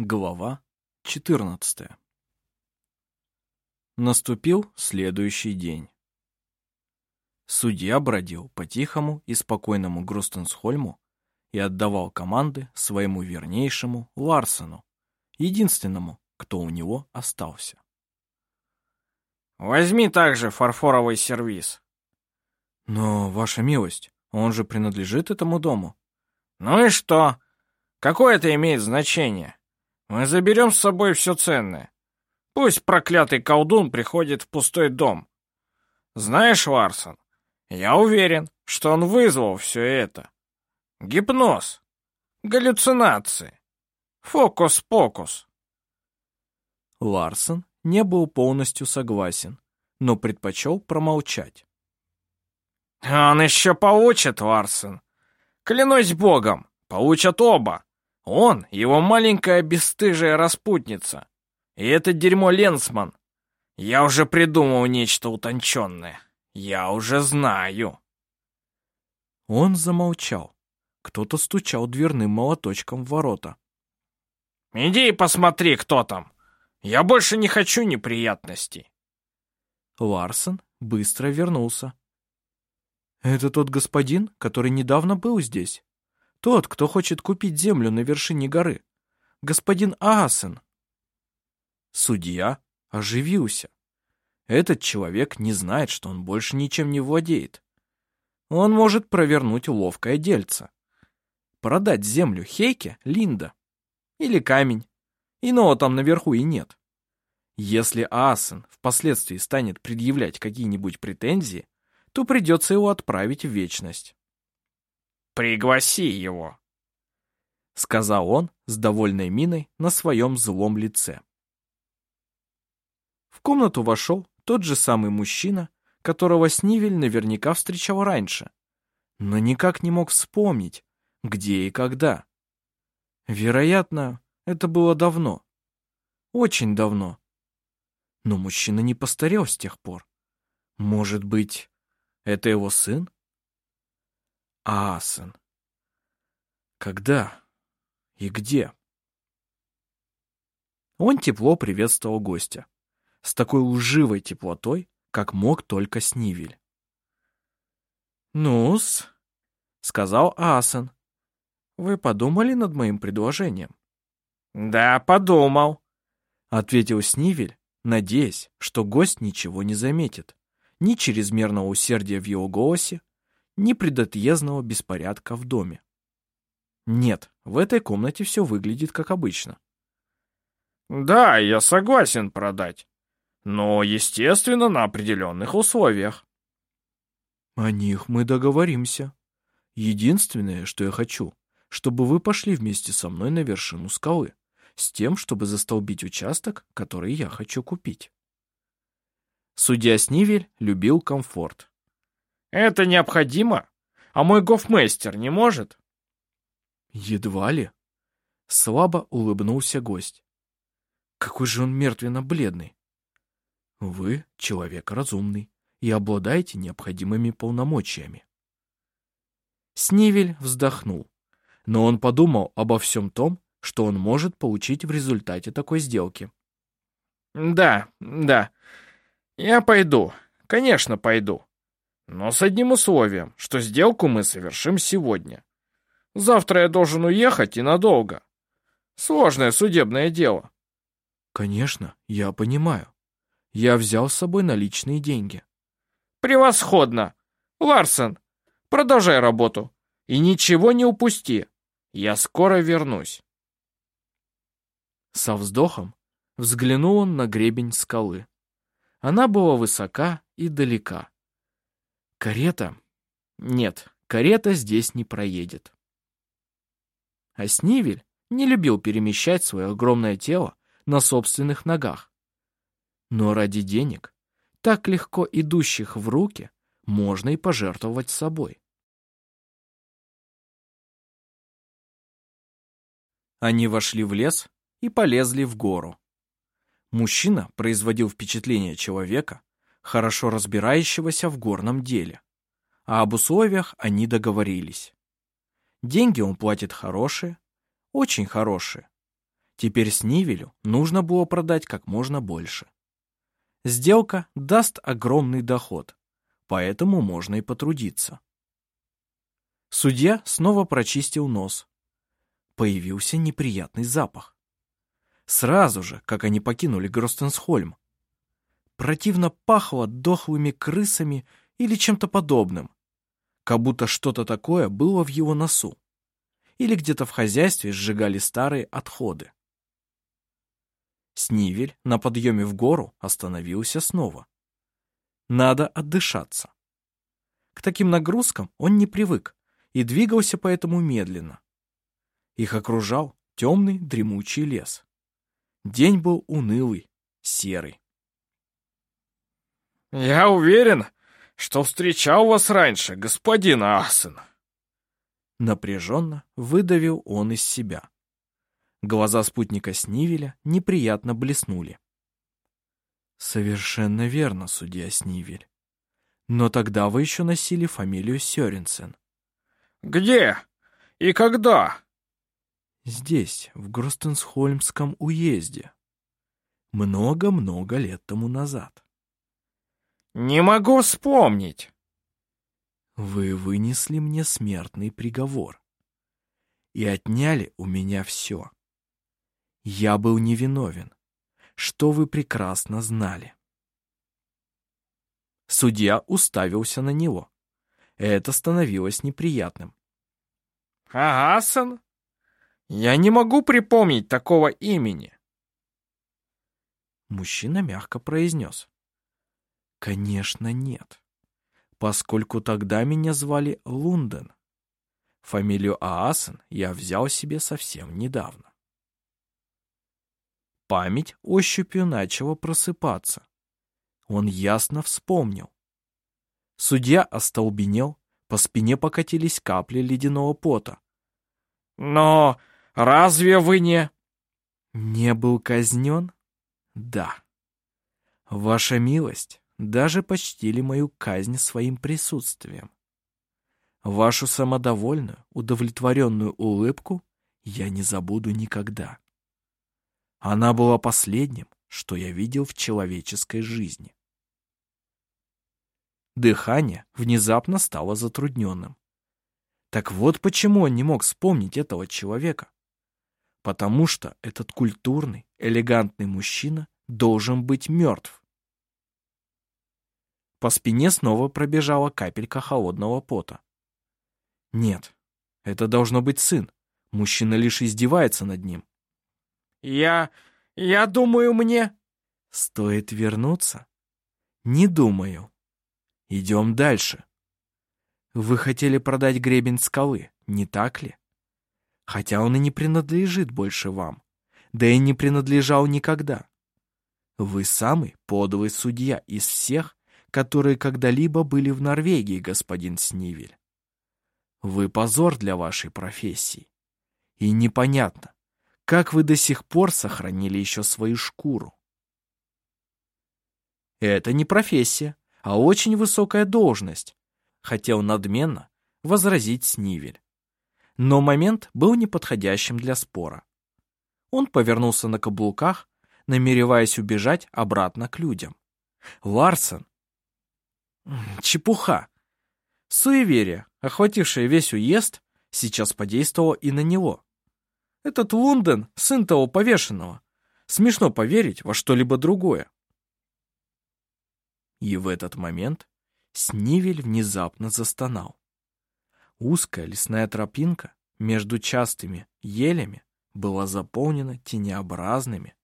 Глава 14 Наступил следующий день. Судья бродил по тихому и спокойному Грустенсхольму и отдавал команды своему вернейшему Ларсену, единственному, кто у него остался. «Возьми также фарфоровый сервиз». «Но, ваша милость, он же принадлежит этому дому». «Ну и что? Какое это имеет значение? Мы заберем с собой все ценное. Пусть проклятый колдун приходит в пустой дом. Знаешь, Ларсон, я уверен, что он вызвал все это. Гипноз, галлюцинации, фокус-покус. Ларсон не был полностью согласен, но предпочел промолчать. Он еще получит, Ларсон. Клянусь богом, получат оба. Он, его маленькая бесстыжая распутница. И это дерьмо Ленсман. Я уже придумал нечто утонченное. Я уже знаю. Он замолчал. Кто-то стучал дверным молоточком в ворота. «Иди и посмотри, кто там. Я больше не хочу неприятностей». Ларсон быстро вернулся. «Это тот господин, который недавно был здесь?» Тот, кто хочет купить землю на вершине горы. Господин Аасен. Судья оживился. Этот человек не знает, что он больше ничем не владеет. Он может провернуть ловкое дельце. Продать землю Хейке, Линда. Или камень. Иного там наверху и нет. Если Аасен впоследствии станет предъявлять какие-нибудь претензии, то придется его отправить в вечность. «Пригласи его», — сказал он с довольной миной на своем злом лице. В комнату вошел тот же самый мужчина, которого Снивель наверняка встречал раньше, но никак не мог вспомнить, где и когда. Вероятно, это было давно. Очень давно. Но мужчина не постарел с тех пор. Может быть, это его сын? Аасен. Когда и где? Он тепло приветствовал гостя. С такой лживой теплотой, как мог только Снивель. «Ну-с», — сказал Аасен, — «вы подумали над моим предложением?» «Да, подумал», — ответил Снивель, надеясь, что гость ничего не заметит, ни чрезмерного усердия в его голосе, ни предотъездного беспорядка в доме. Нет, в этой комнате все выглядит как обычно. Да, я согласен продать. Но, естественно, на определенных условиях. О них мы договоримся. Единственное, что я хочу, чтобы вы пошли вместе со мной на вершину скалы, с тем, чтобы застолбить участок, который я хочу купить. Судья Снивель любил комфорт. Это необходимо? А мой гофмейстер не может? Едва ли. Слабо улыбнулся гость. Какой же он мертвенно-бледный. Вы человек разумный и обладаете необходимыми полномочиями. Снивель вздохнул, но он подумал обо всем том, что он может получить в результате такой сделки. «Да, да, я пойду, конечно, пойду. Но с одним условием, что сделку мы совершим сегодня. Завтра я должен уехать и надолго. Сложное судебное дело. Конечно, я понимаю. Я взял с собой наличные деньги. Превосходно! Ларсен, продолжай работу. И ничего не упусти. Я скоро вернусь. Со вздохом взглянул он на гребень скалы. Она была высока и далека. Карета? Нет, карета здесь не проедет. А Снивель не любил перемещать свое огромное тело на собственных ногах. Но ради денег, так легко идущих в руки, можно и пожертвовать собой. Они вошли в лес и полезли в гору. Мужчина производил впечатление человека, хорошо разбирающегося в горном деле. А об условиях они договорились. Деньги он платит хорошие, очень хорошие. Теперь Снивелю нужно было продать как можно больше. Сделка даст огромный доход, поэтому можно и потрудиться. Судья снова прочистил нос. Появился неприятный запах. Сразу же, как они покинули Гростенсхольм. Противно пахло дохлыми крысами или чем-то подобным. Как будто что-то такое было в его носу. Или где-то в хозяйстве сжигали старые отходы. Снивель на подъеме в гору остановился снова. Надо отдышаться. К таким нагрузкам он не привык и двигался поэтому медленно. Их окружал темный дремучий лес. День был унылый, серый. «Я уверен, что встречал вас раньше, господин Асен», Напряженно выдавил он из себя. Глаза спутника Снивеля неприятно блеснули. «Совершенно верно, судья Снивель. Но тогда вы еще носили фамилию Сёренсен». «Где? И когда?» «Здесь, в Гростенсхольмском уезде. Много-много лет тому назад». «Не могу вспомнить». «Вы вынесли мне смертный приговор и отняли у меня все. Я был невиновен, что вы прекрасно знали». Судья уставился на него. Это становилось неприятным. «Агасан? Я не могу припомнить такого имени». Мужчина мягко произнес. «Конечно, нет, поскольку тогда меня звали Лунден. Фамилию Аасен я взял себе совсем недавно». Память ощупью начала просыпаться. Он ясно вспомнил. Судья остолбенел, по спине покатились капли ледяного пота. «Но разве вы не...» «Не был казнен?» «Да. Ваша милость даже почтили мою казнь своим присутствием. Вашу самодовольную, удовлетворенную улыбку я не забуду никогда. Она была последним, что я видел в человеческой жизни. Дыхание внезапно стало затрудненным. Так вот почему он не мог вспомнить этого человека. Потому что этот культурный, элегантный мужчина должен быть мертв. По спине снова пробежала капелька холодного пота. Нет, это должно быть сын. Мужчина лишь издевается над ним. «Я... я думаю, мне...» «Стоит вернуться?» «Не думаю. Идем дальше. Вы хотели продать гребень скалы, не так ли? Хотя он и не принадлежит больше вам, да и не принадлежал никогда. Вы самый подлый судья из всех, которые когда-либо были в Норвегии, господин Снивель. Вы позор для вашей профессии. И непонятно, как вы до сих пор сохранили еще свою шкуру. Это не профессия, а очень высокая должность, хотел надменно возразить Снивель. Но момент был неподходящим для спора. Он повернулся на каблуках, намереваясь убежать обратно к людям. Ларсен. Чепуха. Суеверие, охватившее весь уезд, сейчас подействовало и на него. Этот Лунден — сын того повешенного. Смешно поверить во что-либо другое. И в этот момент Снивель внезапно застонал. Узкая лесная тропинка между частыми елями была заполнена тенеобразными,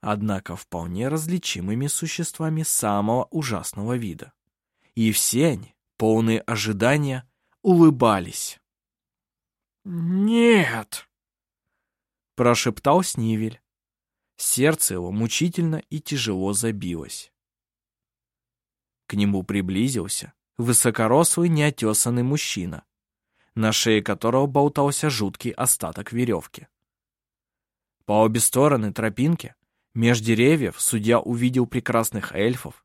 однако вполне различимыми существами самого ужасного вида. И все они, полные ожидания, улыбались. «Нет!» — прошептал Снивель. Сердце его мучительно и тяжело забилось. К нему приблизился высокорослый неотесанный мужчина, на шее которого болтался жуткий остаток веревки. По обе стороны тропинки, меж деревьев, судья увидел прекрасных эльфов,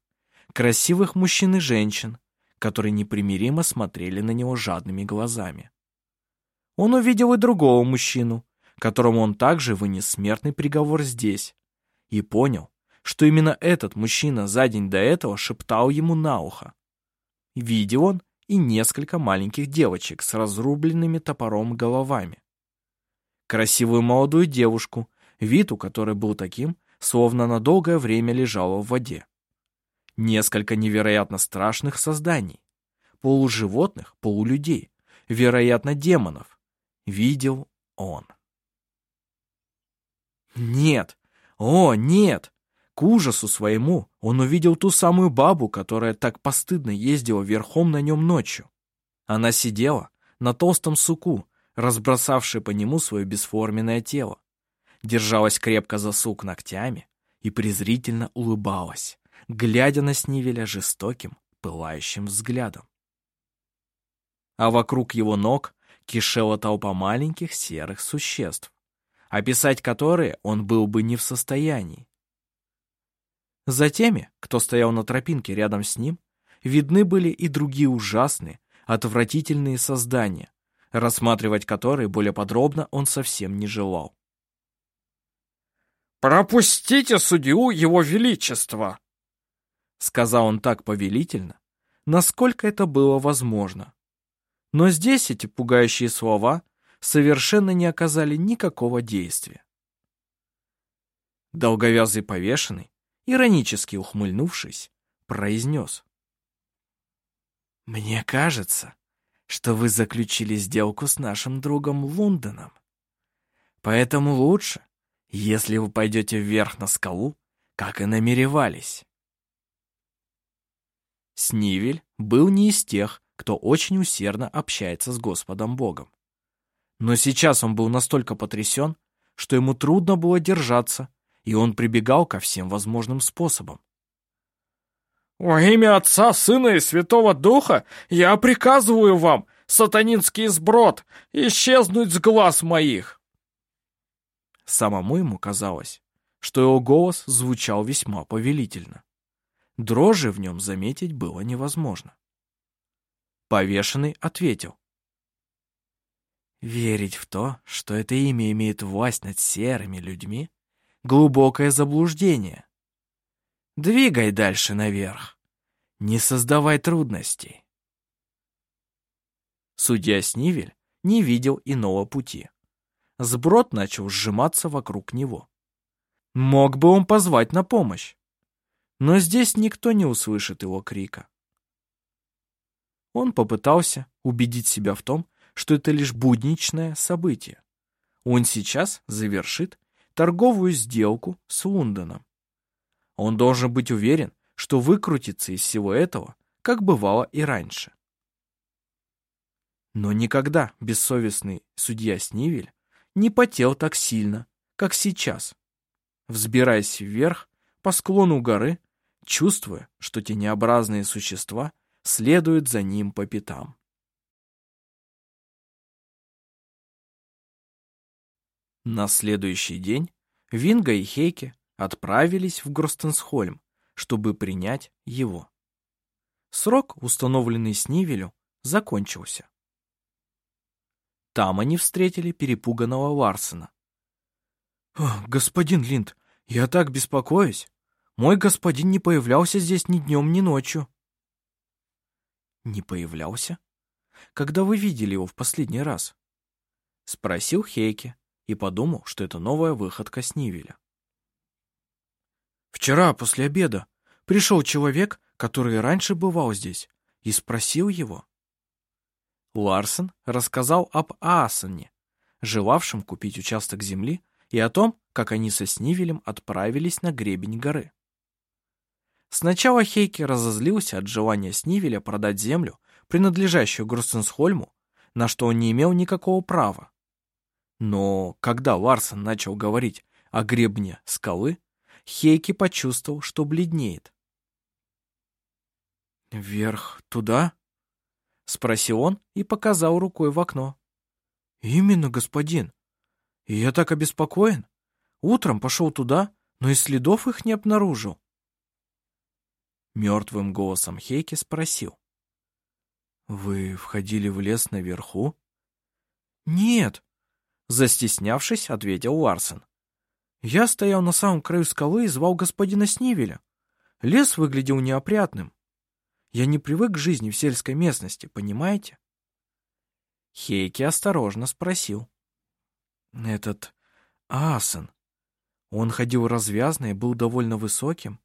красивых мужчин и женщин, которые непримиримо смотрели на него жадными глазами. Он увидел и другого мужчину, которому он также вынес смертный приговор здесь, и понял, что именно этот мужчина за день до этого шептал ему на ухо. Видел он и несколько маленьких девочек с разрубленными топором головами. Красивую молодую девушку, вид у которой был таким, словно на долгое время лежала в воде. Несколько невероятно страшных созданий, полуживотных, полулюдей, вероятно, демонов, видел он. Нет, о, нет! К ужасу своему он увидел ту самую бабу, которая так постыдно ездила верхом на нем ночью. Она сидела на толстом суку, разбросавшей по нему свое бесформенное тело, держалась крепко за сук ногтями и презрительно улыбалась, глядя на Снивеля жестоким, пылающим взглядом. А вокруг его ног кишела толпа маленьких серых существ, описать которые он был бы не в состоянии. За теми, кто стоял на тропинке рядом с ним, видны были и другие ужасные, отвратительные создания, рассматривать которые более подробно он совсем не желал. «Пропустите судью его величества!» Сказал он так повелительно, насколько это было возможно. Но здесь эти пугающие слова совершенно не оказали никакого действия. Долговязый повешенный, иронически ухмыльнувшись, произнес. «Мне кажется, что вы заключили сделку с нашим другом Лондоном. Поэтому лучше, если вы пойдете вверх на скалу, как и намеревались». Снивель был не из тех, кто очень усердно общается с Господом Богом. Но сейчас он был настолько потрясен, что ему трудно было держаться, и он прибегал ко всем возможным способам. «Во имя Отца, Сына и Святого Духа я приказываю вам, сатанинский сброд, исчезнуть с глаз моих!» Самому ему казалось, что его голос звучал весьма повелительно. Дрожи в нем заметить было невозможно. Повешенный ответил. Верить в то, что это имя имеет власть над серыми людьми, глубокое заблуждение. Двигай дальше наверх. Не создавай трудностей. Судья Снивель не видел иного пути. Сброд начал сжиматься вокруг него. Мог бы он позвать на помощь. Но здесь никто не услышит его крика. Он попытался убедить себя в том, что это лишь будничное событие. Он сейчас завершит торговую сделку с Лондоном. Он должен быть уверен, что выкрутится из всего этого, как бывало и раньше. Но никогда бессовестный судья Снивель не потел так сильно, как сейчас, взбираясь вверх по склону горы, чувствуя, что тенеобразные существа следуют за ним по пятам. На следующий день Винга и Хейке отправились в Гростенсхольм, чтобы принять его. Срок, установленный Снивелю, закончился. Там они встретили перепуганного Ларсена. «Господин Линд, я так беспокоюсь. Мой господин не появлялся здесь ни днем, ни ночью». «Не появлялся? Когда вы видели его в последний раз?» Спросил Хейке, и подумал, что это новая выходка Снивеля. «Вчера, после обеда, пришел человек, который раньше бывал здесь, и спросил его». Ларсен рассказал об Аасоне, желавшем купить участок земли, и о том, как они со Снивелем отправились на гребень горы. Сначала Хейки разозлился от желания Снивеля продать землю, принадлежащую Грустенсхольму, на что он не имел никакого права. Но когда Ларсон начал говорить о гребне скалы, Хейки почувствовал, что бледнеет. «Вверх туда?» — спросил он и показал рукой в окно. «Именно, господин. И я так обеспокоен. Утром пошел туда, но и следов их не обнаружил». Мертвым голосом Хейки спросил. «Вы входили в лес наверху?» «Нет, Застеснявшись, ответил Ларсен. Я стоял на самом краю скалы и звал господина Снивеля. Лес выглядел неопрятным. Я не привык к жизни в сельской местности, понимаете? Хейки осторожно спросил. Этот Асен, он ходил развязно и был довольно высоким?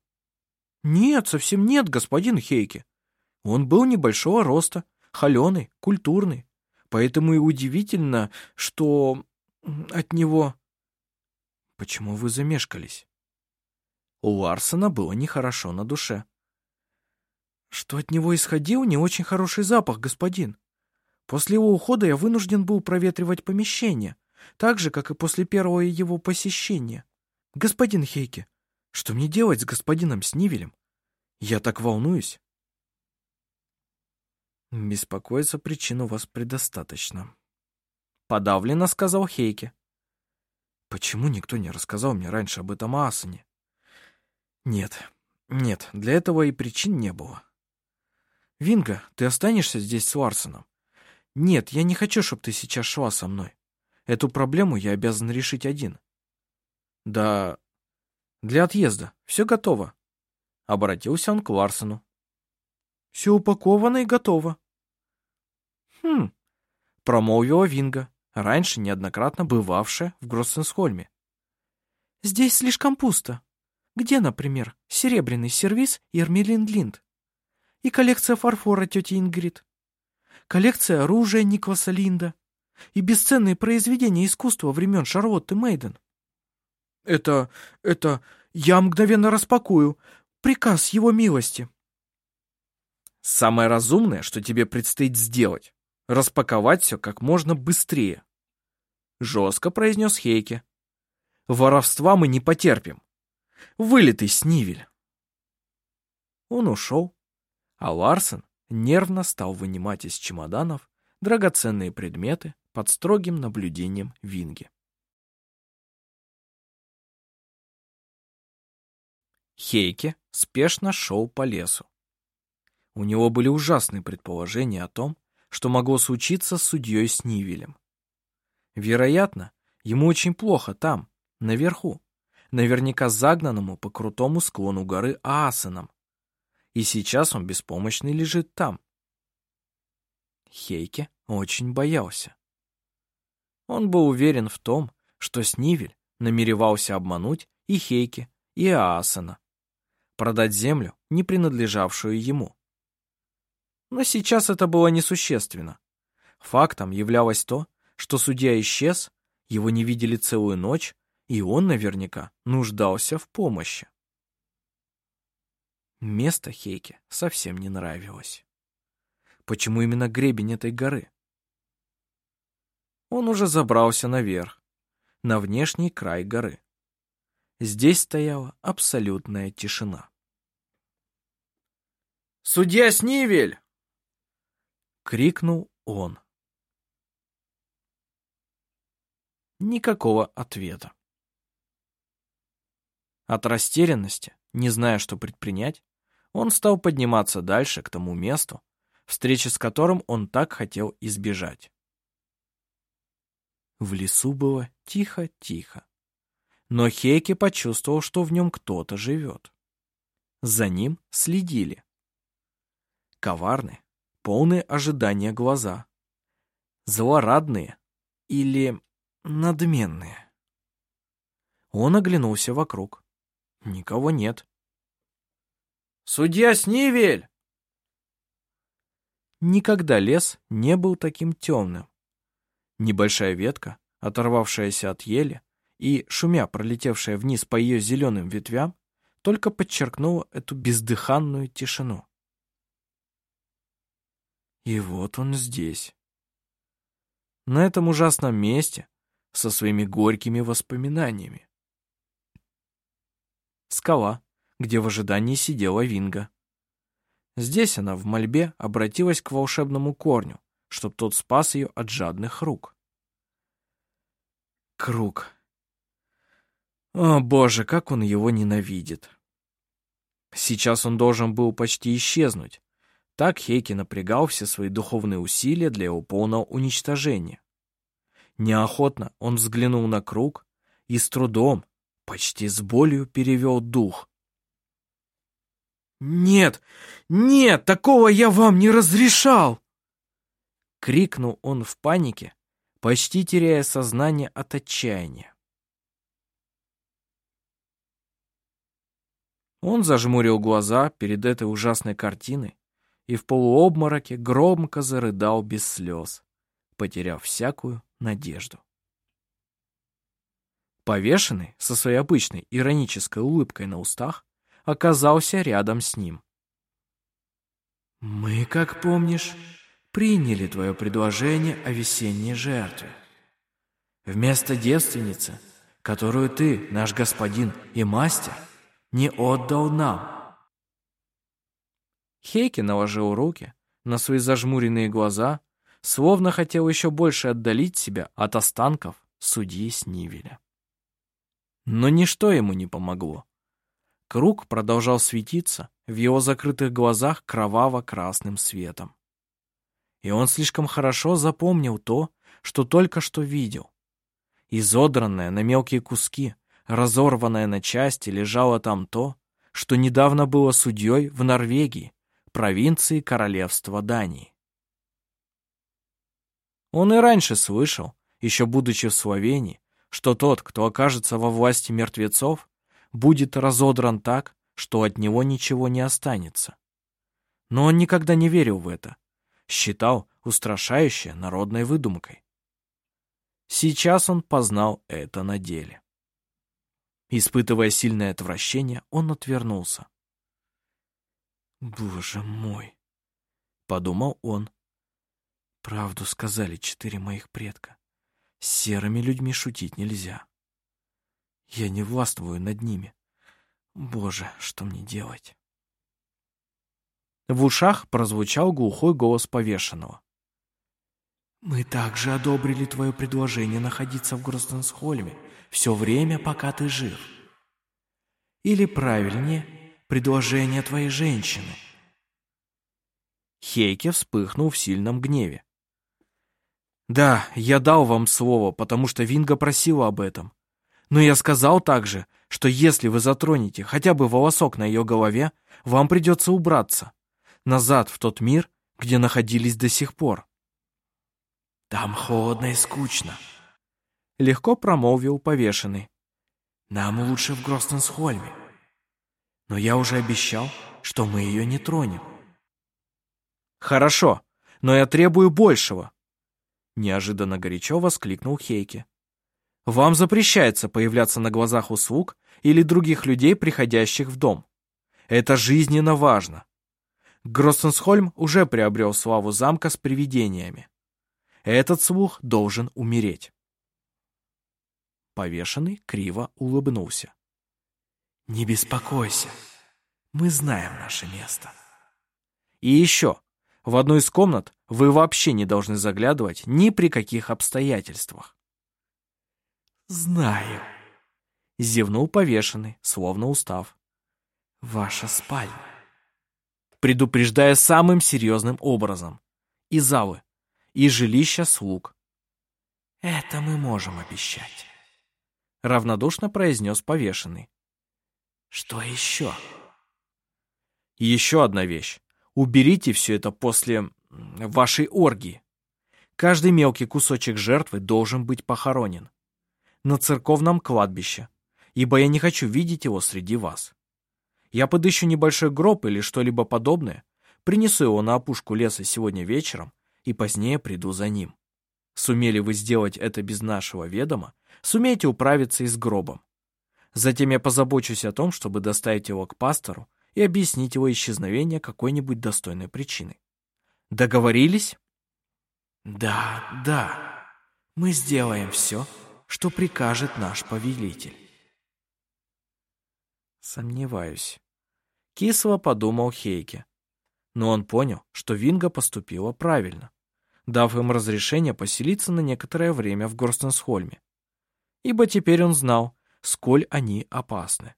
Нет, совсем нет, господин Хейки. Он был небольшого роста, холеный, культурный. Поэтому и удивительно, что от него... Почему вы замешкались? У Ларсона было нехорошо на душе. Что от него исходил не очень хороший запах, господин. После его ухода я вынужден был проветривать помещение, так же, как и после первого его посещения. Господин Хейке, что мне делать с господином Снивелем? Я так волнуюсь. Беспокоиться причин у вас предостаточно. Подавленно сказал Хейке. Почему никто не рассказал мне раньше об этом Асане? Нет, нет, для этого и причин не было. Винга, ты останешься здесь с Ларсоном? Нет, я не хочу, чтобы ты сейчас шла со мной. Эту проблему я обязан решить один. Да, для отъезда. Все готово. Обратился он к Ларсону. Все упаковано и готово. Хм, промолвила Винга раньше неоднократно бывавшая в Гроссенсхольме. «Здесь слишком пусто. Где, например, серебряный сервиз Ермелин Линд? И коллекция фарфора тети Ингрид? Коллекция оружия Никваса Линда? И бесценные произведения искусства времен Шарлотты Мейден?» «Это... это... я мгновенно распакую. Приказ его милости». «Самое разумное, что тебе предстоит сделать, распаковать все как можно быстрее. Жестко произнес Хейке. Воровства мы не потерпим. Вылитый снивель. Он ушел, а Ларсен нервно стал вынимать из чемоданов драгоценные предметы под строгим наблюдением Винги. Хейке спешно шел по лесу. У него были ужасные предположения о том, что могло случиться с судьей Снивелем. Вероятно, ему очень плохо там, наверху, наверняка загнанному по крутому склону горы Аасеном. И сейчас он беспомощный лежит там. Хейке очень боялся. Он был уверен в том, что Снивель намеревался обмануть и Хейке, и Аасена, продать землю, не принадлежавшую ему. Но сейчас это было несущественно. Фактом являлось то, что судья исчез, его не видели целую ночь, и он наверняка нуждался в помощи. Место Хейке совсем не нравилось. Почему именно гребень этой горы? Он уже забрался наверх, на внешний край горы. Здесь стояла абсолютная тишина. «Судья Снивель!» — крикнул он. Никакого ответа. От растерянности, не зная, что предпринять, он стал подниматься дальше к тому месту, встречи с которым он так хотел избежать. В лесу было тихо-тихо, но Хейке почувствовал, что в нем кто-то живет. За ним следили. Коварные, полные ожидания глаза. Злорадные или надменные. Он оглянулся вокруг. Никого нет. «Судья Снивель!» Никогда лес не был таким темным. Небольшая ветка, оторвавшаяся от ели и, шумя пролетевшая вниз по ее зеленым ветвям, только подчеркнула эту бездыханную тишину. И вот он здесь. На этом ужасном месте, со своими горькими воспоминаниями. Скала, где в ожидании сидела Винга. Здесь она в мольбе обратилась к волшебному корню, чтоб тот спас ее от жадных рук. Круг. О, боже, как он его ненавидит. Сейчас он должен был почти исчезнуть. Так Хейки напрягал все свои духовные усилия для его полного уничтожения. Неохотно он взглянул на круг и с трудом, почти с болью перевел дух. «Нет, нет, такого я вам не разрешал!» Крикнул он в панике, почти теряя сознание от отчаяния. Он зажмурил глаза перед этой ужасной картиной и в полуобмороке громко зарыдал без слез, потеряв всякую надежду. Повешенный со своей обычной иронической улыбкой на устах оказался рядом с ним. «Мы, как помнишь, приняли твое предложение о весенней жертве. Вместо девственницы, которую ты, наш господин и мастер, не отдал нам». Хейки наложил руки на свои зажмуренные глаза, словно хотел еще больше отдалить себя от останков судьи Снивеля. Но ничто ему не помогло. Круг продолжал светиться в его закрытых глазах кроваво-красным светом. И он слишком хорошо запомнил то, что только что видел. Изодранное на мелкие куски, разорванное на части, лежало там то, что недавно было судьей в Норвегии, провинции королевства Дании. Он и раньше слышал, еще будучи в Словении, что тот, кто окажется во власти мертвецов, будет разодран так, что от него ничего не останется. Но он никогда не верил в это, считал устрашающее народной выдумкой. Сейчас он познал это на деле. Испытывая сильное отвращение, он отвернулся. «Боже мой!» — подумал он. «Правду сказали четыре моих предка. С серыми людьми шутить нельзя. Я не властвую над ними. Боже, что мне делать? В ушах прозвучал глухой голос повешенного. «Мы также одобрили твое предложение находиться в Гростенсхольме все время, пока ты жив. Или правильнее, предложение твоей женщины». Хейке вспыхнул в сильном гневе. Да, я дал вам слово, потому что Винга просила об этом. Но я сказал также, что если вы затронете хотя бы волосок на ее голове, вам придется убраться. Назад в тот мир, где находились до сих пор. Там холодно и скучно. Легко промолвил повешенный. Нам лучше в Гростенсхольме. Но я уже обещал, что мы ее не тронем. Хорошо, но я требую большего. Неожиданно горячо воскликнул Хейке. «Вам запрещается появляться на глазах у слуг или других людей, приходящих в дом. Это жизненно важно. Гроссенсхольм уже приобрел славу замка с привидениями. Этот слух должен умереть». Повешенный криво улыбнулся. «Не беспокойся, мы знаем наше место». «И еще, в одну из комнат вы вообще не должны заглядывать ни при каких обстоятельствах. «Знаю», — зевнул повешенный, словно устав. «Ваша спальня». Предупреждая самым серьезным образом. И залы, и жилища слуг. «Это мы можем обещать», — равнодушно произнес повешенный. «Что еще?» «Еще одна вещь. Уберите все это после вашей оргии. Каждый мелкий кусочек жертвы должен быть похоронен. На церковном кладбище, ибо я не хочу видеть его среди вас. Я подыщу небольшой гроб или что-либо подобное, принесу его на опушку леса сегодня вечером и позднее приду за ним. Сумели вы сделать это без нашего ведома, сумеете управиться и с гробом. Затем я позабочусь о том, чтобы доставить его к пастору и объяснить его исчезновение какой-нибудь достойной причиной. Договорились? Да, да. Мы сделаем все, что прикажет наш повелитель. Сомневаюсь. Кисло подумал Хейке. Но он понял, что Винга поступила правильно, дав им разрешение поселиться на некоторое время в Горстенсхольме. Ибо теперь он знал, сколь они опасны.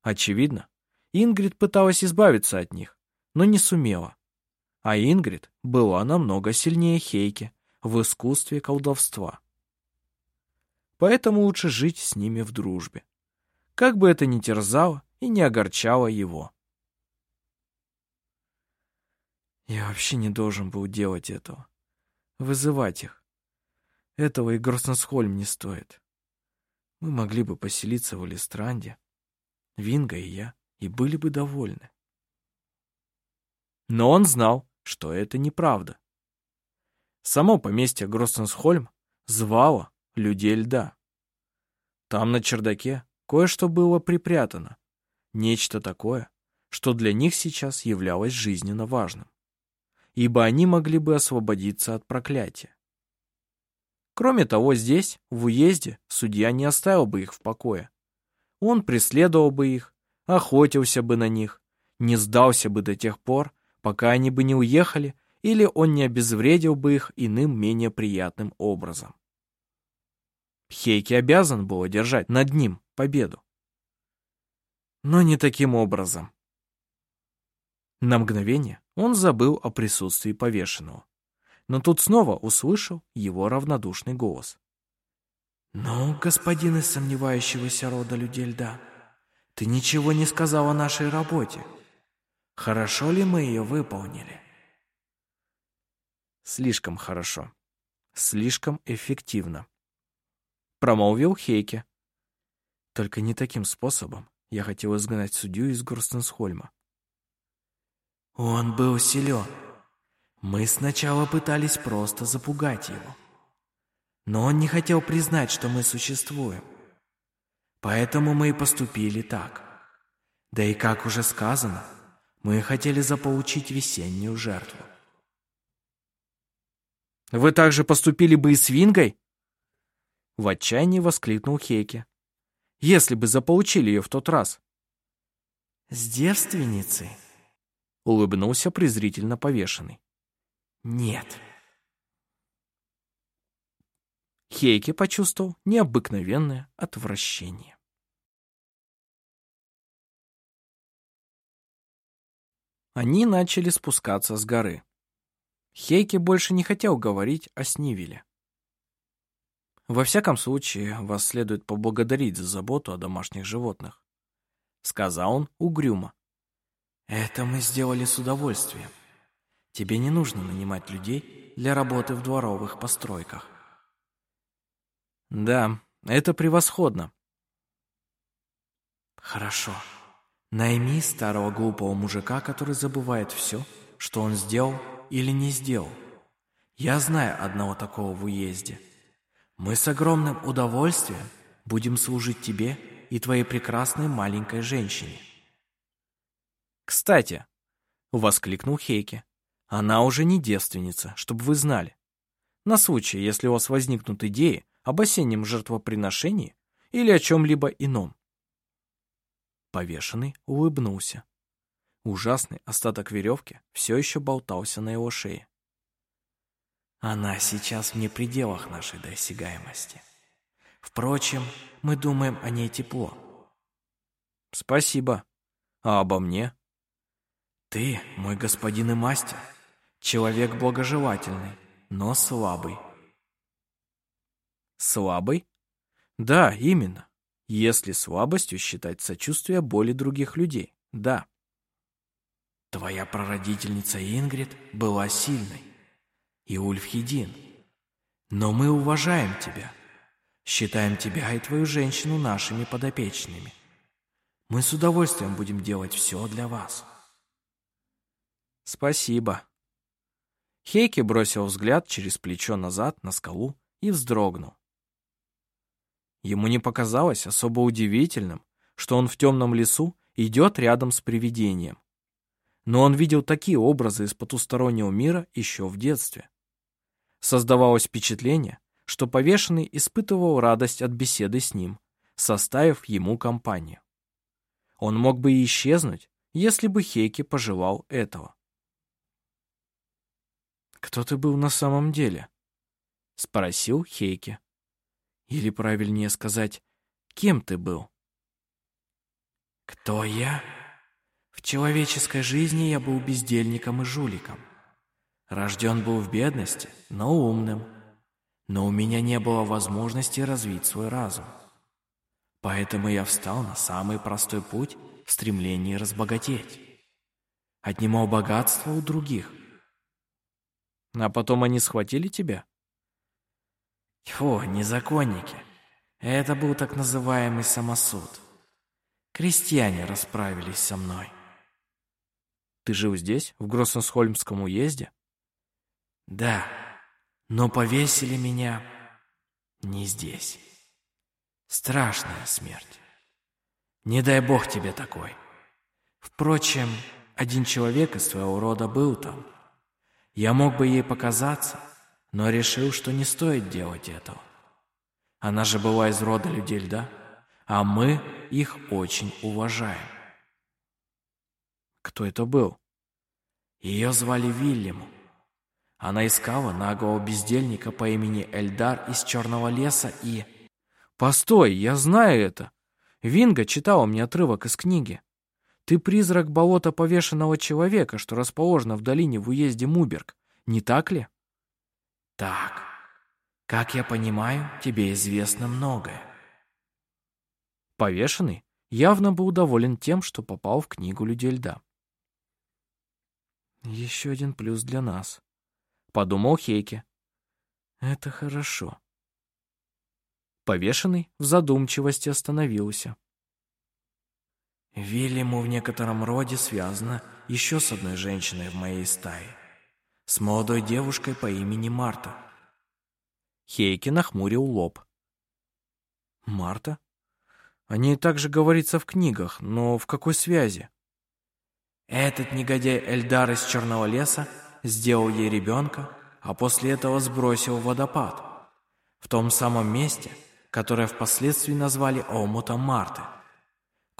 Очевидно, Ингрид пыталась избавиться от них, но не сумела. А Ингрид была намного сильнее Хейки в искусстве колдовства. Поэтому лучше жить с ними в дружбе. Как бы это ни терзало и не огорчало его. Я вообще не должен был делать этого. Вызывать их. Этого и Гроссенсхольм не стоит. Мы могли бы поселиться в Элистранде, Винга и я, и были бы довольны. Но он знал, что это неправда. Само поместье Гроссенсхольм звало людей льда. Там на чердаке кое-что было припрятано. Нечто такое, что для них сейчас являлось жизненно важным. Ибо они могли бы освободиться от проклятия. Кроме того, здесь, в уезде, судья не оставил бы их в покое. Он преследовал бы их, охотился бы на них, не сдался бы до тех пор, пока они бы не уехали, или он не обезвредил бы их иным менее приятным образом. Хейки обязан был одержать над ним победу. Но не таким образом. На мгновение он забыл о присутствии повешенного, но тут снова услышал его равнодушный голос. «Ну, господин из сомневающегося рода людей льда, ты ничего не сказал о нашей работе. Хорошо ли мы ее выполнили?» «Слишком хорошо. Слишком эффективно», — промолвил Хейке. «Только не таким способом я хотел изгнать судью из Горстенсхольма». «Он был силен. Мы сначала пытались просто запугать его. Но он не хотел признать, что мы существуем. Поэтому мы и поступили так. Да и как уже сказано, мы хотели заполучить весеннюю жертву. «Вы также поступили бы и с Вингой?» В отчаянии воскликнул Хейке. «Если бы заполучили ее в тот раз». «С девственницей?» Улыбнулся презрительно повешенный. «Нет». Хейке почувствовал необыкновенное отвращение. Они начали спускаться с горы. Хейке больше не хотел говорить о Снивеле. «Во всяком случае, вас следует поблагодарить за заботу о домашних животных», — сказал он угрюмо. «Это мы сделали с удовольствием. Тебе не нужно нанимать людей для работы в дворовых постройках». «Да, это превосходно». «Хорошо. Найми старого глупого мужика, который забывает все, что он сделал или не сделал. Я знаю одного такого в уезде. Мы с огромным удовольствием будем служить тебе и твоей прекрасной маленькой женщине. Кстати, воскликнул Хейке, она уже не девственница, чтобы вы знали. На случай, если у вас возникнут идеи об осеннем жертвоприношении или о чем-либо ином. Повешенный улыбнулся. Ужасный остаток веревки все еще болтался на его шее. Она сейчас в непределах нашей досягаемости. Впрочем, мы думаем о ней тепло. Спасибо. А обо мне? Ты, мой господин и мастер, человек благожелательный, но слабый. Слабый? Да, именно. Если слабостью считать сочувствие боли других людей, да. Твоя прародительница Ингрид была сильной, и Ульфхедин. Но мы уважаем тебя, считаем тебя и твою женщину нашими подопечными. Мы с удовольствием будем делать все для вас. Спасибо. Хейки бросил взгляд через плечо назад на скалу и вздрогнул. Ему не показалось особо удивительным, что он в темном лесу идет рядом с привидением. Но он видел такие образы из потустороннего мира еще в детстве. Создавалось впечатление, что повешенный испытывал радость от беседы с ним, составив ему компанию. Он мог бы и исчезнуть, если бы Хейки пожелал этого. «Кто ты был на самом деле?» — спросил Хейки. Или правильнее сказать, кем ты был? Кто я? В человеческой жизни я был бездельником и жуликом. Рожден был в бедности, но умным. Но у меня не было возможности развить свой разум. Поэтому я встал на самый простой путь в стремлении разбогатеть. Отнимал богатство у других. А потом они схватили тебя? Фу, незаконники. Это был так называемый самосуд. Крестьяне расправились со мной. Ты жил здесь, в Гроссенсхольмском уезде? Да, но повесили меня не здесь. Страшная смерть. Не дай бог тебе такой. Впрочем, один человек из твоего рода был там. Я мог бы ей показаться, но решил, что не стоит делать этого. Она же была из рода людей льда, а мы их очень уважаем. Кто это был? Ее звали Вильяму. Она искала наглого бездельника по имени Эльдар из Черного леса и... Постой, я знаю это. Винга читала мне отрывок из книги. Ты призрак болота повешенного человека, что расположено в долине в уезде Муберг, не так ли? Так. Как я понимаю, тебе известно многое. Повешенный явно был доволен тем, что попал в книгу людей льда. Еще один плюс для нас подумал Хейке. Это хорошо. Повешенный в задумчивости остановился. Вильяму в некотором роде связано еще с одной женщиной в моей стае. С молодой девушкой по имени Марта. Хейки нахмурил лоб. Марта? О ней также говорится в книгах, но в какой связи? Этот негодяй Эльдар из Черного леса сделал ей ребенка, а после этого сбросил в водопад, в том самом месте, которое впоследствии назвали омутом Марты.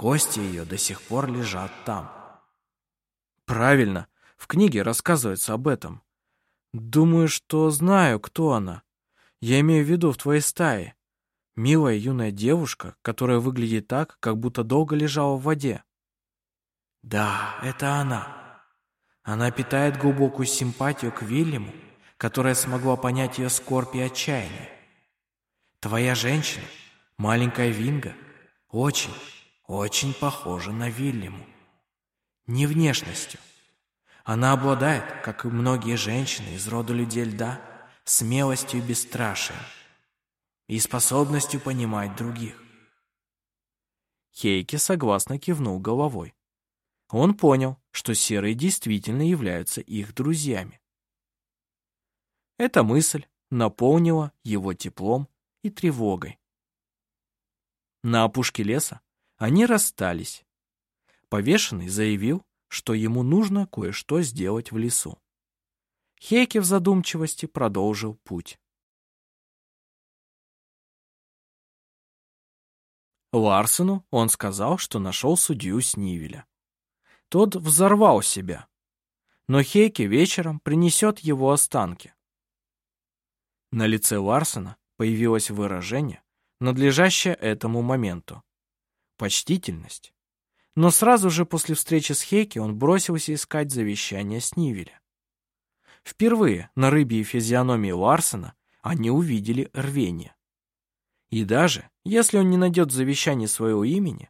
Кости ее до сих пор лежат там. Правильно, в книге рассказывается об этом. Думаю, что знаю, кто она. Я имею в виду в твоей стае. Милая юная девушка, которая выглядит так, как будто долго лежала в воде. Да, это она. Она питает глубокую симпатию к Вильяму, которая смогла понять ее скорбь и отчаяние. Твоя женщина, маленькая Винга, очень, очень похожа на Вильяму. Не внешностью. Она обладает, как и многие женщины из рода людей льда, смелостью и бесстрашием и способностью понимать других. Хейки согласно кивнул головой. Он понял, что серые действительно являются их друзьями. Эта мысль наполнила его теплом и тревогой. На опушке леса они расстались. Повешенный заявил, что ему нужно кое-что сделать в лесу. Хейке в задумчивости продолжил путь. Ларсену он сказал, что нашел судью Снивеля. Тот взорвал себя. Но Хейке вечером принесет его останки. На лице Ларсена появилось выражение, надлежащее этому моменту. Почтительность. Но сразу же после встречи с Хейке он бросился искать завещание Снивеля. Впервые на рыбьей физиономии Ларсена они увидели рвение. И даже, если он не найдет завещание своего имени,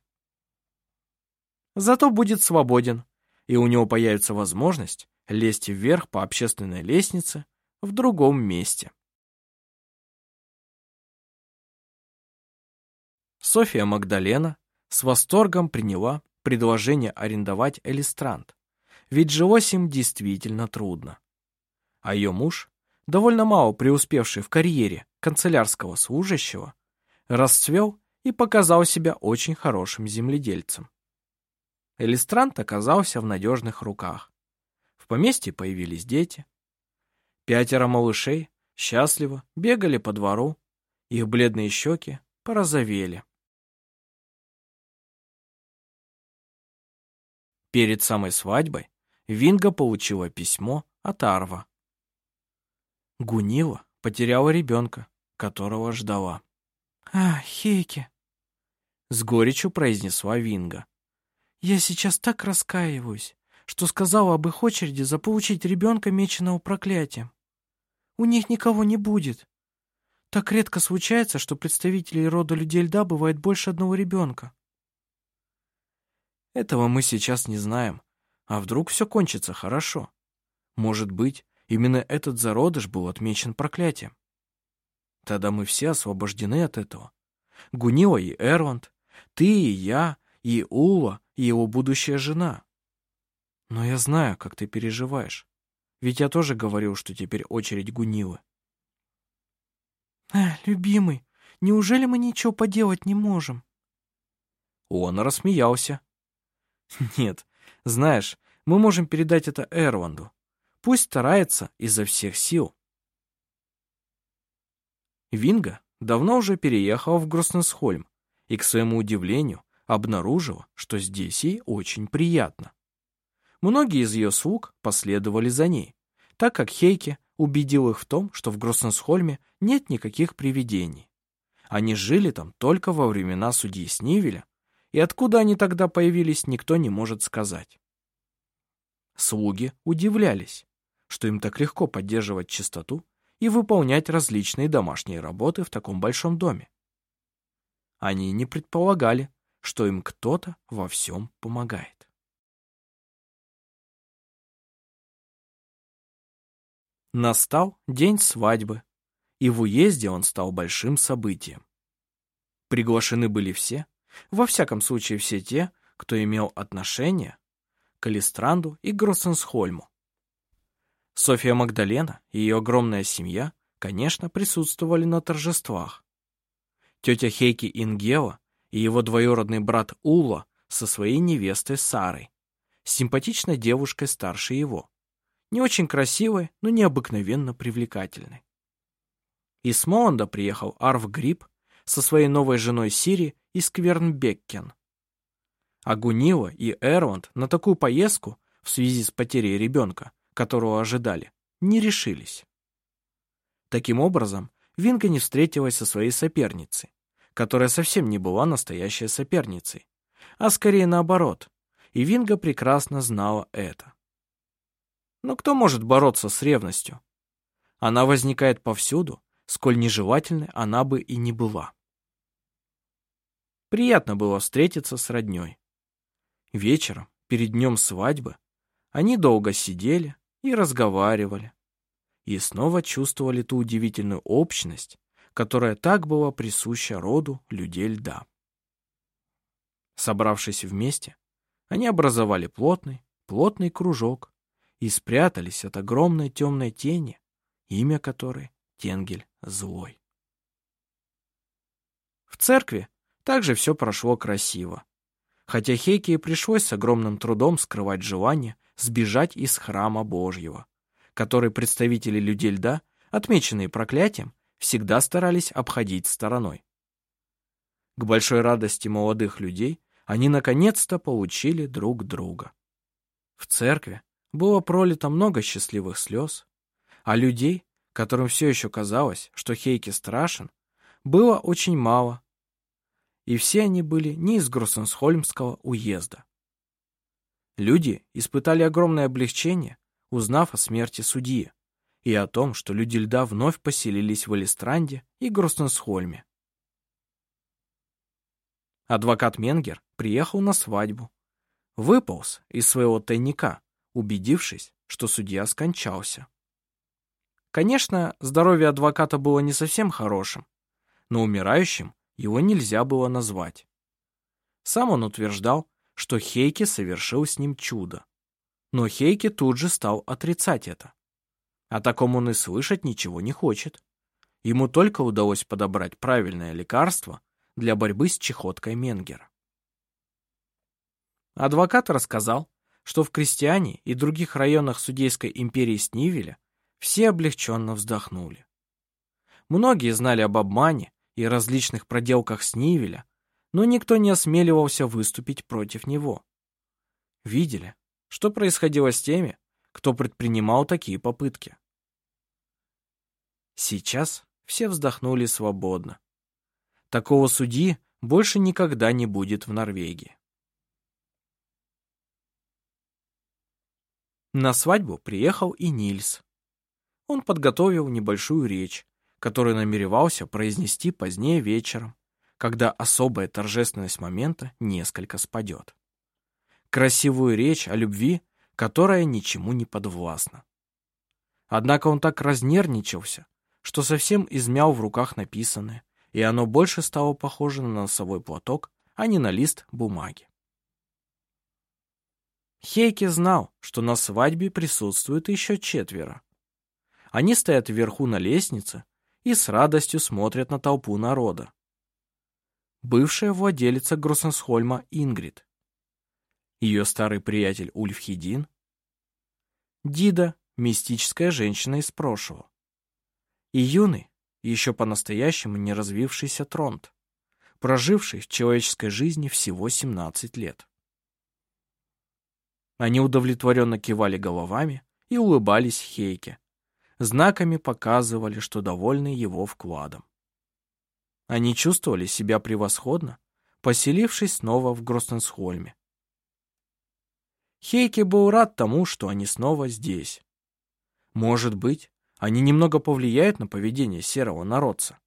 зато будет свободен, и у него появится возможность лезть вверх по общественной лестнице в другом месте. София Магдалена с восторгом приняла предложение арендовать Элистрант, ведь жилось им действительно трудно. А ее муж, довольно мало преуспевший в карьере канцелярского служащего, расцвел и показал себя очень хорошим земледельцем. Элистрант оказался в надежных руках. В поместье появились дети. Пятеро малышей счастливо бегали по двору, их бледные щеки порозовели. Перед самой свадьбой Винга получила письмо от Арва. Гунила потеряла ребенка, которого ждала. «А, Хейки!» — с горечью произнесла Винга. Я сейчас так раскаиваюсь. что сказала об их очереди заполучить ребенка, меченого проклятием. У них никого не будет. Так редко случается, что представителей рода людей льда бывает больше одного ребенка. Этого мы сейчас не знаем. А вдруг все кончится хорошо? Может быть, именно этот зародыш был отмечен проклятием. Тогда мы все освобождены от этого. Гунила и Эрланд, ты и я, и Ула, и его будущая жена. Но я знаю, как ты переживаешь. Ведь я тоже говорил, что теперь очередь Гунилы. А, любимый, неужели мы ничего поделать не можем? Он рассмеялся. Нет, знаешь, мы можем передать это Эрланду. Пусть старается изо всех сил. Винга давно уже переехала в Гроснесхольм и, к своему удивлению, обнаружила, что здесь ей очень приятно. Многие из ее слуг последовали за ней, так как Хейке убедил их в том, что в Гроснесхольме нет никаких привидений. Они жили там только во времена судьи Снивеля, и откуда они тогда появились, никто не может сказать. Слуги удивлялись, что им так легко поддерживать чистоту и выполнять различные домашние работы в таком большом доме. Они не предполагали, что им кто-то во всем помогает. Настал день свадьбы, и в уезде он стал большим событием. Приглашены были все, во всяком случае все те, кто имел отношение к Алистранду и Гроссенсхольму. Софья Магдалена и ее огромная семья, конечно, присутствовали на торжествах. Тетя Хейки Ингева и его двоюродный брат Ула со своей невестой Сарой, симпатичной девушкой старше его, не очень красивой, но необыкновенно привлекательной. Из Смоланда приехал Арв Гриб со своей новой женой Сири из Квернбеккен. А Гунила и Эрланд на такую поездку в связи с потерей ребенка которого ожидали, не решились. Таким образом, Винга не встретилась со своей соперницей, которая совсем не была настоящей соперницей, а скорее наоборот, и Винга прекрасно знала это. Но кто может бороться с ревностью? Она возникает повсюду, сколь нежелательной она бы и не была. Приятно было встретиться с роднёй. Вечером, перед днем свадьбы, они долго сидели, и разговаривали. И снова чувствовали ту удивительную общность, которая так была присуща роду людей льда. Собравшись вместе, они образовали плотный, плотный кружок и спрятались от огромной темной тени, имя которой Тенгель Злой. В церкви также все прошло красиво, хотя Хейке пришлось с огромным трудом скрывать желание сбежать из храма Божьего, который представители людей льда, отмеченные проклятием, всегда старались обходить стороной. К большой радости молодых людей они наконец-то получили друг друга. В церкви было пролито много счастливых слез, а людей, которым все еще казалось, что Хейки страшен, было очень мало, и все они были не из Гроссенсхольмского уезда. Люди испытали огромное облегчение, узнав о смерти судьи и о том, что люди льда вновь поселились в Элистранде и Гроснесхольме. Адвокат Менгер приехал на свадьбу. Выполз из своего тайника, убедившись, что судья скончался. Конечно, здоровье адвоката было не совсем хорошим, но умирающим его нельзя было назвать. Сам он утверждал, что Хейке совершил с ним чудо. Но Хейке тут же стал отрицать это. О таком он и слышать ничего не хочет. Ему только удалось подобрать правильное лекарство для борьбы с чехоткой Менгера. Адвокат рассказал, что в Крестьяне и других районах судейской империи Снивеля все облегченно вздохнули. Многие знали об обмане и различных проделках Снивеля, но никто не осмеливался выступить против него. Видели, что происходило с теми, кто предпринимал такие попытки. Сейчас все вздохнули свободно. Такого судьи больше никогда не будет в Норвегии. На свадьбу приехал и Нильс. Он подготовил небольшую речь, которую намеревался произнести позднее вечером, когда особая торжественность момента несколько спадет. Красивую речь о любви, которая ничему не подвластна. Однако он так разнервничался, что совсем измял в руках написанное, и оно больше стало похоже на носовой платок, а не на лист бумаги. Хейке знал, что на свадьбе присутствует еще четверо. Они стоят вверху на лестнице и с радостью смотрят на толпу народа. Бывшая владелица Гроссенсхольма Ингрид. Ее старый приятель Ульф Хидин. Дида, мистическая женщина из прошлого. И юный, еще по-настоящему не развившийся Тронт, проживший в человеческой жизни всего 17 лет. Они удовлетворенно кивали головами и улыбались Хейке. Знаками показывали, что довольны его вкладом. Они чувствовали себя превосходно, поселившись снова в Гростенсхольме. Хейке был рад тому, что они снова здесь. Может быть, они немного повлияют на поведение серого народца.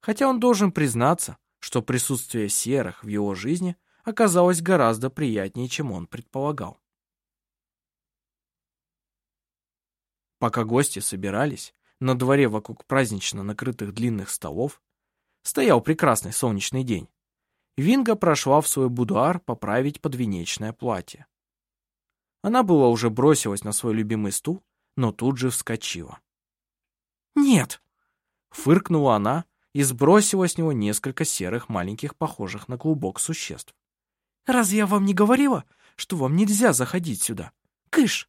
Хотя он должен признаться, что присутствие серых в его жизни – оказалось гораздо приятнее, чем он предполагал. Пока гости собирались, на дворе вокруг празднично накрытых длинных столов стоял прекрасный солнечный день. Винга прошла в свой будуар поправить подвенечное платье. Она была уже бросилась на свой любимый стул, но тут же вскочила. «Нет!» — фыркнула она и сбросила с него несколько серых маленьких, похожих на клубок существ. Разве я вам не говорила, что вам нельзя заходить сюда? Кыш!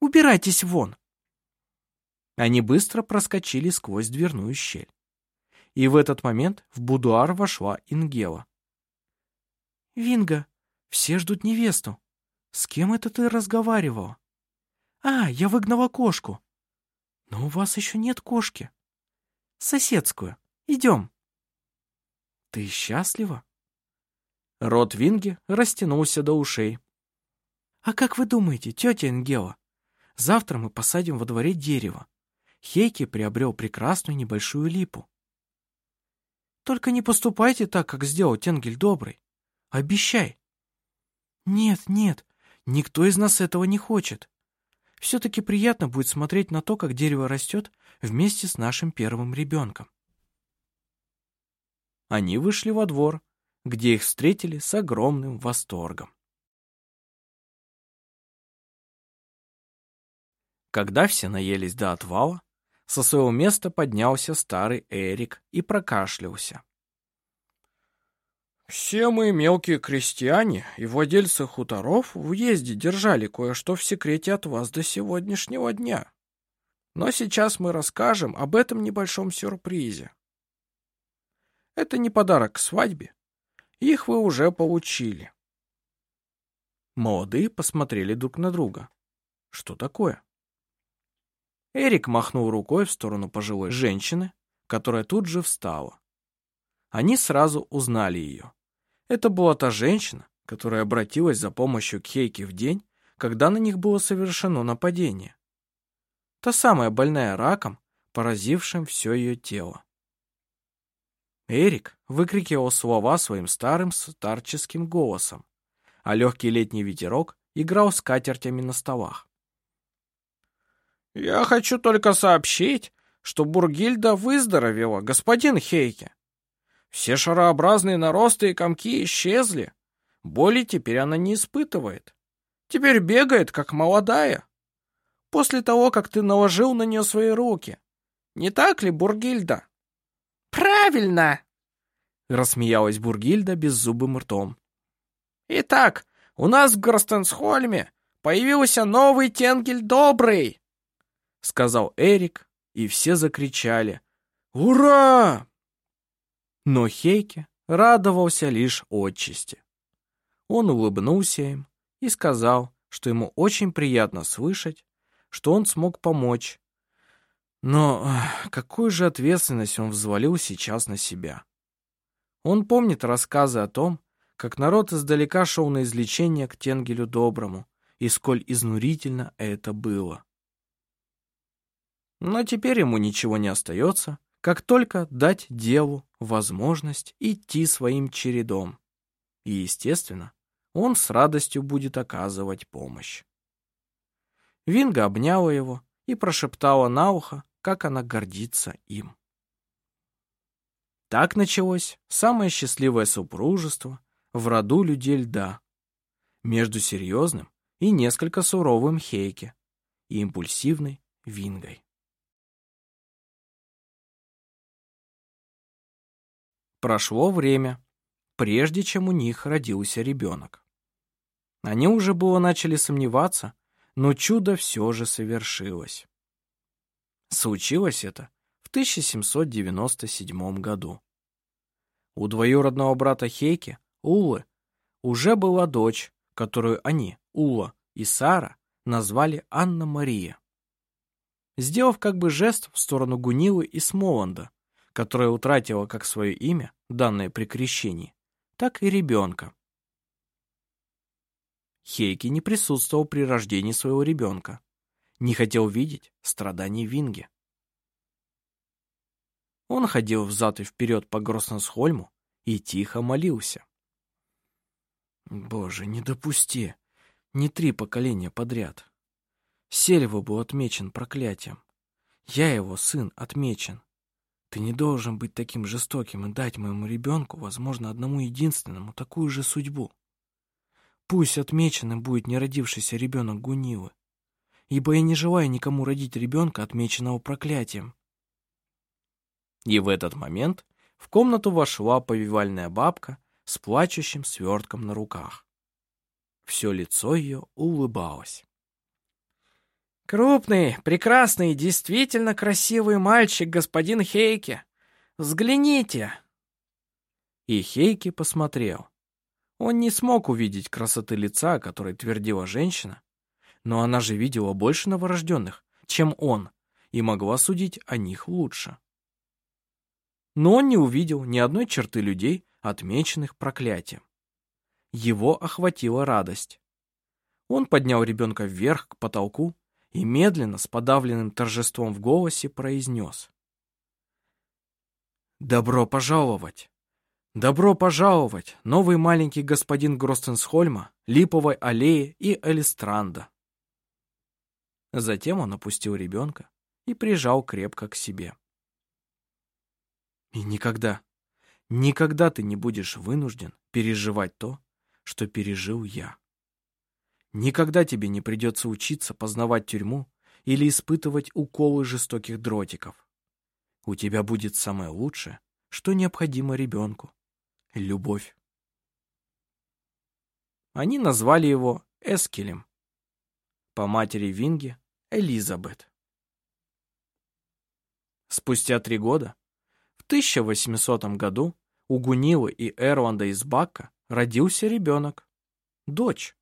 Убирайтесь вон!» Они быстро проскочили сквозь дверную щель. И в этот момент в будуар вошла Ингела. «Винга, все ждут невесту. С кем это ты разговаривала?» «А, я выгнала кошку». «Но у вас еще нет кошки». «Соседскую. Идем». «Ты счастлива?» Рот Винги растянулся до ушей. «А как вы думаете, тетя Энгела? Завтра мы посадим во дворе дерево. Хейки приобрел прекрасную небольшую липу. Только не поступайте так, как сделал Тенгель Добрый. Обещай. Нет, нет, никто из нас этого не хочет. Все-таки приятно будет смотреть на то, как дерево растет вместе с нашим первым ребенком. Они вышли во двор, где их встретили с огромным восторгом. Когда все наелись до отвала, со своего места поднялся старый Эрик и прокашлялся. «Все мы мелкие крестьяне и владельцы хуторов в уезде держали кое-что в секрете от вас до сегодняшнего дня. Но сейчас мы расскажем об этом небольшом сюрпризе. Это не подарок к свадьбе, их вы уже получили. Молодые посмотрели друг на друга. Что такое? Эрик махнул рукой в сторону пожилой женщины, которая тут же встала. Они сразу узнали ее. Это была та женщина, которая обратилась за помощью к Хейке в день, когда на них было совершено нападение. Та самая больная раком, поразившим все ее тело. Эрик выкрикивал слова своим старым старческим голосом, а легкий летний ветерок играл с катертями на столах. «Я хочу только сообщить, что Бургильда выздоровела, господин Хейке. Все шарообразные наросты и комки исчезли. Боли теперь она не испытывает. Теперь бегает, как молодая. После того, как ты наложил на нее свои руки. Не так ли, Бургильда?» «Правильно!» — рассмеялась Бургильда беззубым ртом. «Итак, у нас в Горстенсхольме появился новый Тенгель Добрый!» — сказал Эрик, и все закричали «Ура!». Но Хейке радовался лишь отчасти. Он улыбнулся им и сказал, что ему очень приятно слышать, что он смог помочь, но какую же ответственность он взвалил сейчас на себя? Он помнит рассказы о том, как народ издалека шел на излечение к Тенгелю Доброму и сколь изнурительно это было. Но теперь ему ничего не остается, как только дать делу возможность идти своим чередом. И, естественно, он с радостью будет оказывать помощь. Винга обняла его и прошептала на ухо, как она гордится им. Так началось самое счастливое супружество в роду людей льда между серьезным и несколько суровым Хейке и импульсивной Вингой. Прошло время, прежде чем у них родился ребенок. Они уже было начали сомневаться, но чудо все же совершилось. Случилось это в 1797 году. У двоюродного брата Хейки, Улы, уже была дочь, которую они, Ула и Сара, назвали Анна-Мария. Сделав как бы жест в сторону Гунилы и Смоланда, которая утратила как свое имя, данное при крещении, так и ребенка. Хейки не присутствовал при рождении своего ребенка, не хотел видеть страданий Винги. Он ходил взад и вперед по Гроснесхольму и тихо молился. «Боже, не допусти! Не три поколения подряд. Сельва был отмечен проклятием. Я его сын отмечен. Ты не должен быть таким жестоким и дать моему ребенку, возможно, одному единственному, такую же судьбу. Пусть отмеченным будет неродившийся ребенок Гунилы, ибо я не желаю никому родить ребенка, отмеченного проклятием. И в этот момент в комнату вошла повивальная бабка с плачущим свертком на руках. Все лицо ее улыбалось. «Крупный, прекрасный, действительно красивый мальчик, господин Хейке. Взгляните!» И Хейке посмотрел. Он не смог увидеть красоты лица, о которой твердила женщина, но она же видела больше новорожденных, чем он, и могла судить о них лучше. Но он не увидел ни одной черты людей, отмеченных проклятием. Его охватила радость. Он поднял ребенка вверх к потолку и медленно, с подавленным торжеством в голосе, произнес. «Добро пожаловать! Добро пожаловать, новый маленький господин Гростенсхольма, Липовой аллеи и Элистранда!» Затем он опустил ребенка и прижал крепко к себе. «И никогда, никогда ты не будешь вынужден переживать то, что пережил я». Никогда тебе не придется учиться познавать тюрьму или испытывать уколы жестоких дротиков. У тебя будет самое лучшее, что необходимо ребенку — любовь. Они назвали его Эскелем, по матери Винги — Элизабет. Спустя три года, в 1800 году, у Гунилы и Эрланда из Бака родился ребенок, дочь.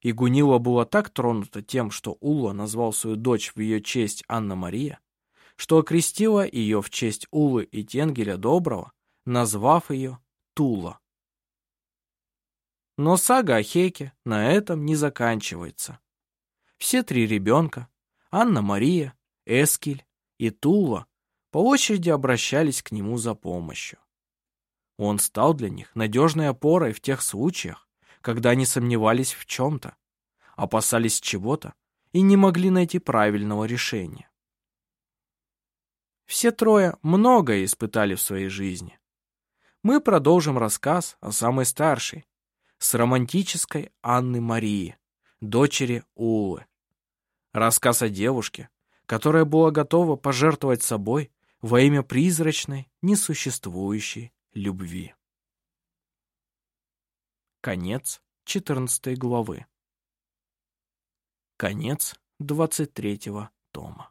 И Гунила была так тронута тем, что Ула назвал свою дочь в ее честь Анна-Мария, что окрестила ее в честь Улы и Тенгеля Доброго, назвав ее Тула. Но сага о Хеке на этом не заканчивается. Все три ребенка, Анна-Мария, Эскиль и Тула, по очереди обращались к нему за помощью. Он стал для них надежной опорой в тех случаях, когда они сомневались в чем-то, опасались чего-то и не могли найти правильного решения. Все трое многое испытали в своей жизни. Мы продолжим рассказ о самой старшей, с романтической Анны Марии, дочери Улы. Рассказ о девушке, которая была готова пожертвовать собой во имя призрачной, несуществующей любви. Конец 14 главы. Конец 23 тома.